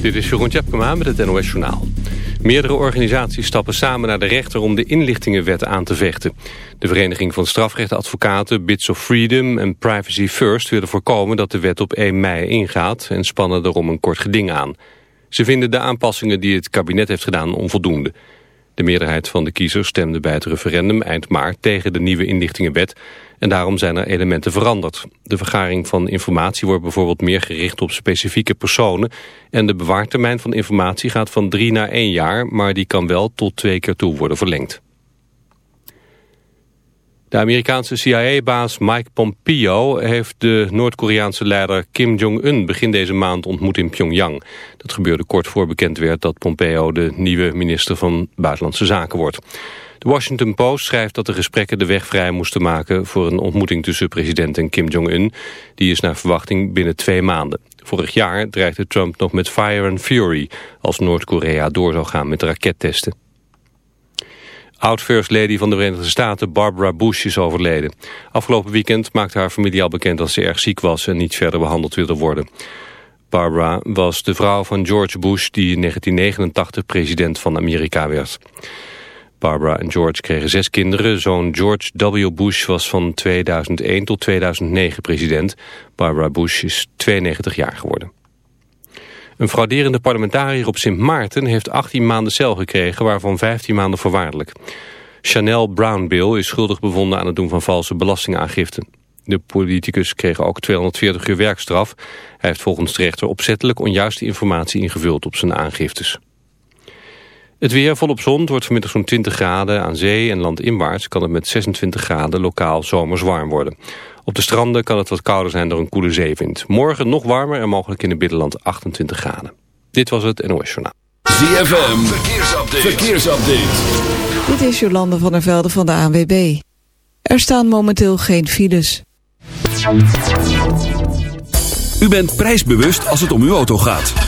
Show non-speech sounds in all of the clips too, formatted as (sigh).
Dit is Jeroen Tjepkema met het NOS Journaal. Meerdere organisaties stappen samen naar de rechter om de inlichtingenwet aan te vechten. De Vereniging van Strafrechtadvocaten, Bits of Freedom en Privacy First willen voorkomen dat de wet op 1 mei ingaat en spannen daarom een kort geding aan. Ze vinden de aanpassingen die het kabinet heeft gedaan onvoldoende. De meerderheid van de kiezers stemde bij het referendum eind maart tegen de nieuwe inlichtingenwet en daarom zijn er elementen veranderd. De vergaring van informatie wordt bijvoorbeeld meer gericht op specifieke personen en de bewaartermijn van informatie gaat van drie naar één jaar, maar die kan wel tot twee keer toe worden verlengd. De Amerikaanse CIA-baas Mike Pompeo heeft de Noord-Koreaanse leider Kim Jong-un begin deze maand ontmoet in Pyongyang. Dat gebeurde kort voor bekend werd dat Pompeo de nieuwe minister van Buitenlandse Zaken wordt. De Washington Post schrijft dat de gesprekken de weg vrij moesten maken voor een ontmoeting tussen president en Kim Jong-un. Die is naar verwachting binnen twee maanden. Vorig jaar dreigde Trump nog met Fire and Fury als Noord-Korea door zou gaan met rakettesten. Oud-First Lady van de Verenigde Staten Barbara Bush is overleden. Afgelopen weekend maakte haar familie al bekend dat ze erg ziek was en niet verder behandeld wilde worden. Barbara was de vrouw van George Bush die in 1989 president van Amerika werd. Barbara en George kregen zes kinderen. Zoon George W. Bush was van 2001 tot 2009 president. Barbara Bush is 92 jaar geworden. Een frauderende parlementariër op Sint Maarten heeft 18 maanden cel gekregen, waarvan 15 maanden voorwaardelijk. Chanel Brownbill is schuldig bevonden aan het doen van valse belastingaangiften. De politicus kreeg ook 240 uur werkstraf. Hij heeft volgens de rechter opzettelijk onjuiste informatie ingevuld op zijn aangiftes. Het weer volop zon wordt vanmiddag zo'n 20 graden. Aan zee en landinwaarts kan het met 26 graden lokaal zomers warm worden. Op de stranden kan het wat kouder zijn door een koele zeewind. Morgen nog warmer en mogelijk in het binnenland 28 graden. Dit was het NOS Journaal. ZFM, verkeersupdate. verkeersupdate. Dit is Jolande van der Velde van de ANWB. Er staan momenteel geen files. U bent prijsbewust als het om uw auto gaat.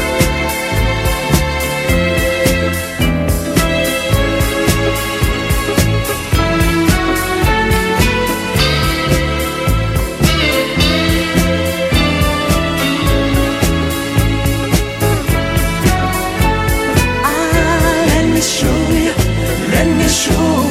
束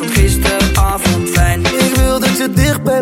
je dicht bij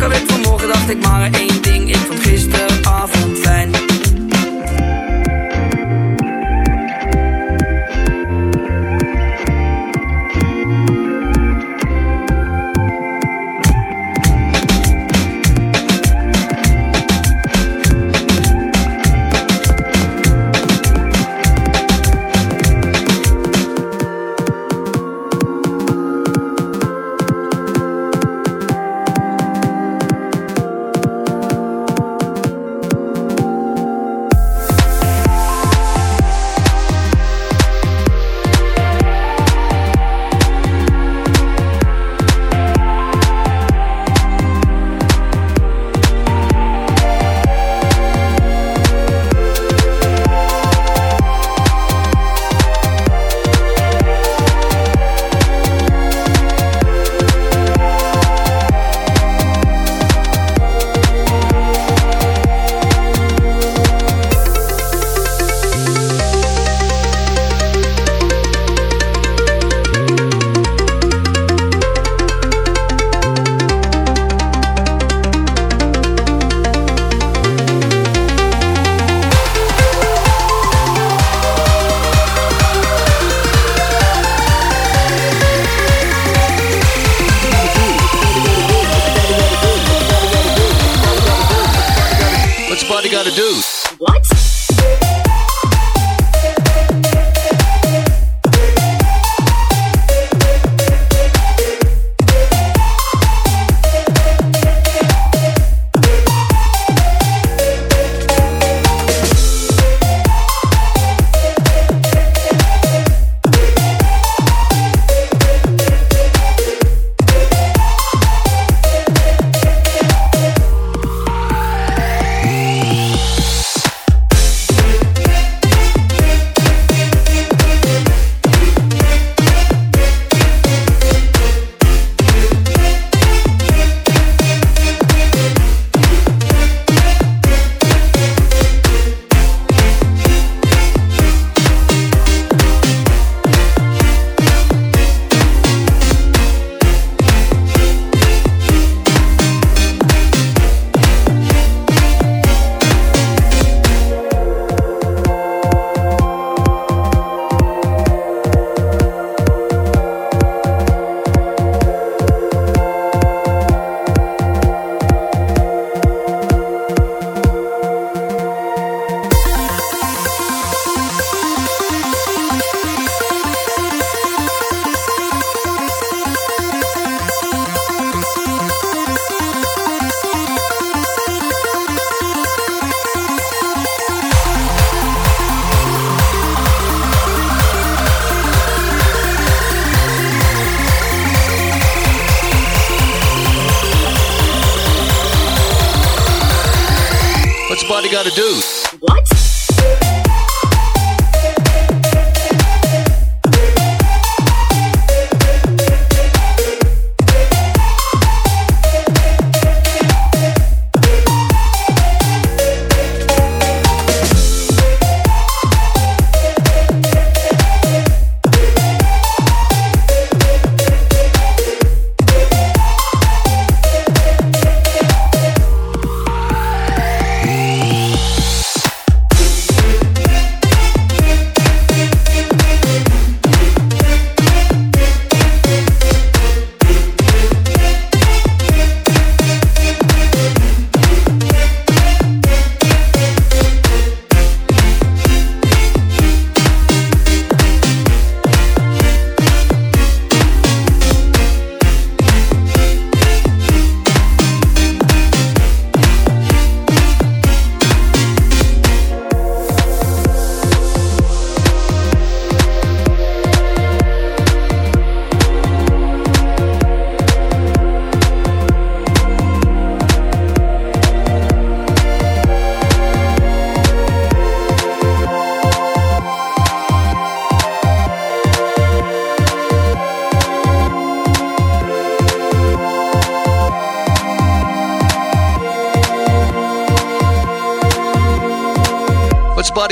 wakker werd vanmorgen, dacht ik maar één ding. got to do.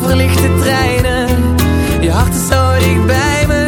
verlichte treinen. Je hart is zo dicht bij me.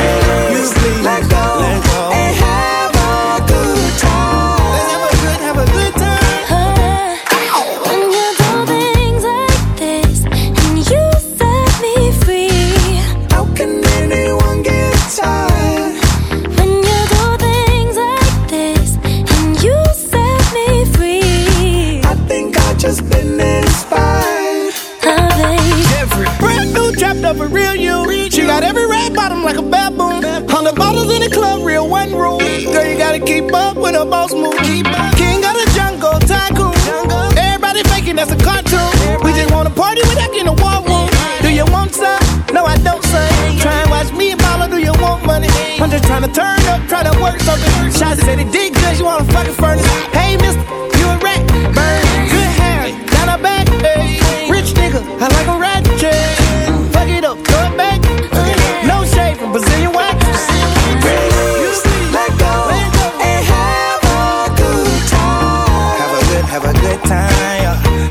gotta keep up when the boss move. King of the jungle, tycoon. Jungle. Everybody faking that's a cartoon. Everybody. We just wanna party without getting a war room. Do you want some? No, I don't, son. Try and watch me and mama, do you want money? I'm just trying to turn up, try to work something. Shots said he did good, you wanna fucking furnace. Hey, mister.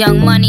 Young money,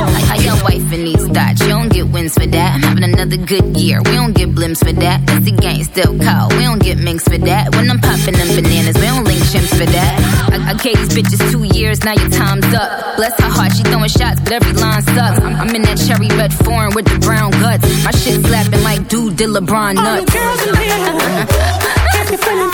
Like your wife in these thoughts, you don't get wins for that. I'm having another good year, we don't get blimps for that. That's the gang still call, we don't get minks for that. When I'm popping them bananas, we don't link chimps for that. I, I gave these bitches two years, now your time's up. Bless her heart, she throwing shots, but every line sucks. I'm, I'm in that cherry red foreign with the brown guts. My shit slapping like dude did LeBron nuts. All nuts. girls in here, (laughs) feeling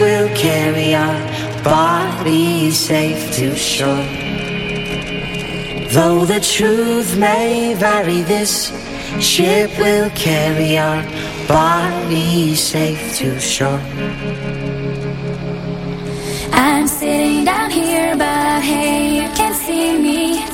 will carry our bodies safe to shore. Though the truth may vary, this ship will carry our bodies safe to shore. I'm sitting down here, but hey, you can see me.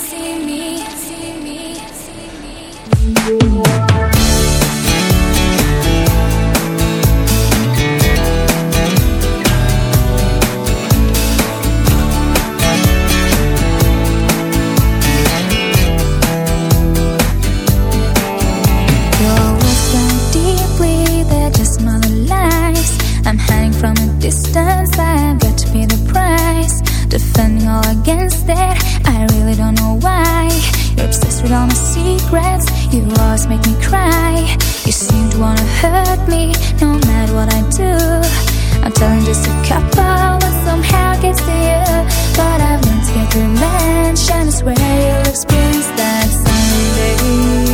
All against it, I really don't know why. You're obsessed with all my secrets, you always make me cry. You seem to wanna hurt me, no matter what I do. I'm telling just a couple, but somehow gets to you. But I've learned to get revenge, and I swear you'll experience that someday.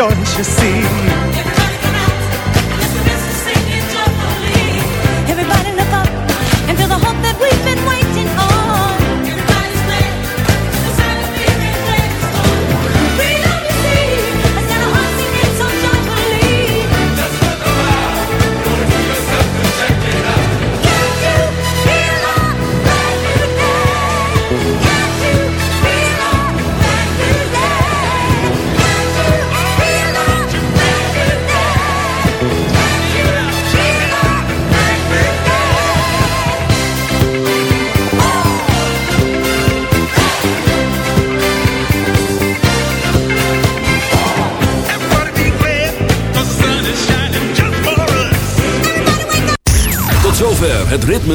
don't you see?